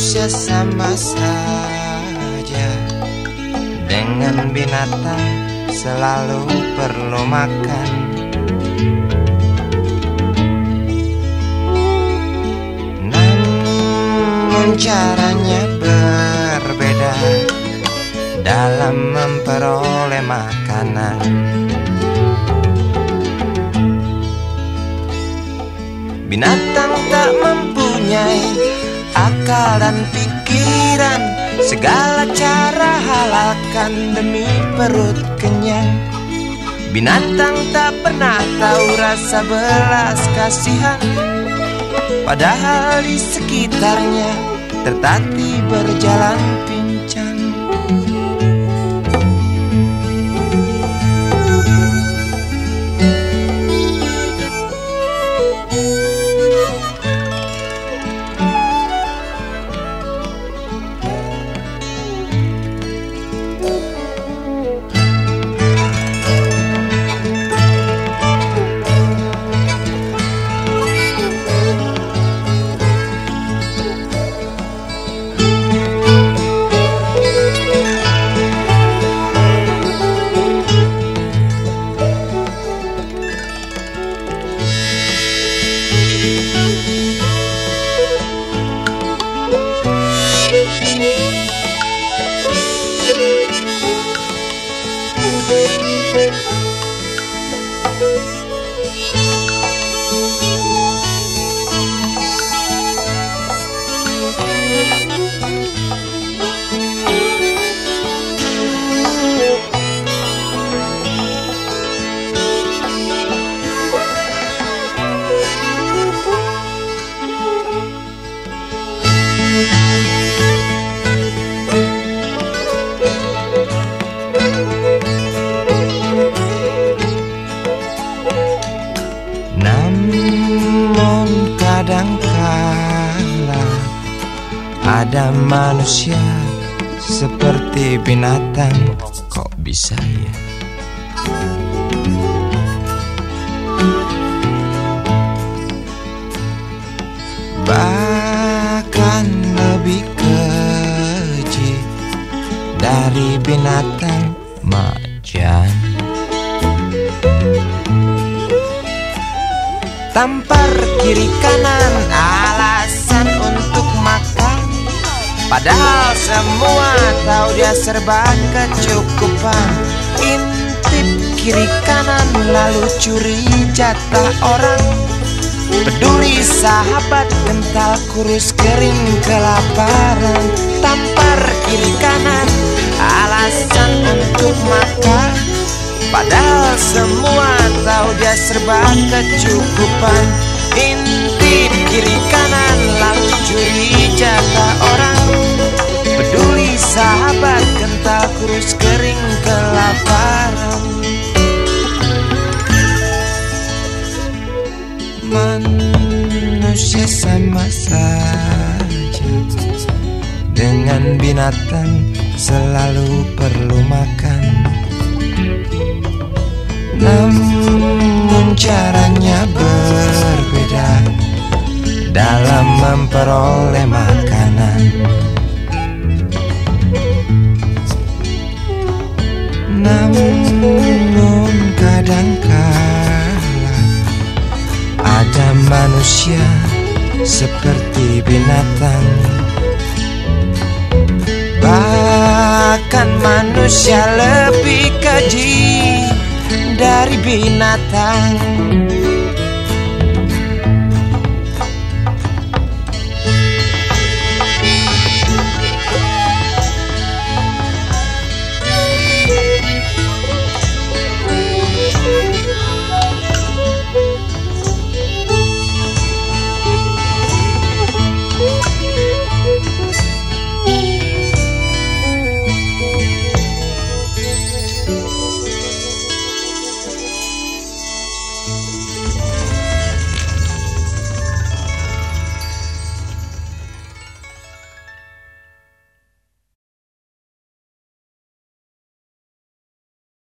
Sama saja. Dengan binatang selalu perlu makan. Namun caranya berbeda Dalam memperoleh makanan. Binatang tak mempunyai akal dan pikiran. Segala cara halalkan demi perut kenyang. Binatang tak pernah tahu rasa belas kasihan. Padahal di sekitarnya tertati berjalan Namun ada manusia seperti binatang. Kok bisa ya? Bahkan lebih keji dari binatang macan. Tampar kiri kanan. Alasan Padahal semua tahu dia serba kecukupan. Intip kiri kanan lalu curi jatah orang. Peduli sahabat kental kurus kering kelaparan. Tampar kiri kanan alasan untuk makan Padahal semua tahu dia serba kecukupan. Intip kiri kanan lalu curi jatah orang saja Dengan binatang selalu perlu makan namun caranya berbeda dalam memperoleh makanan. Namun manusia lebih keji dari binatang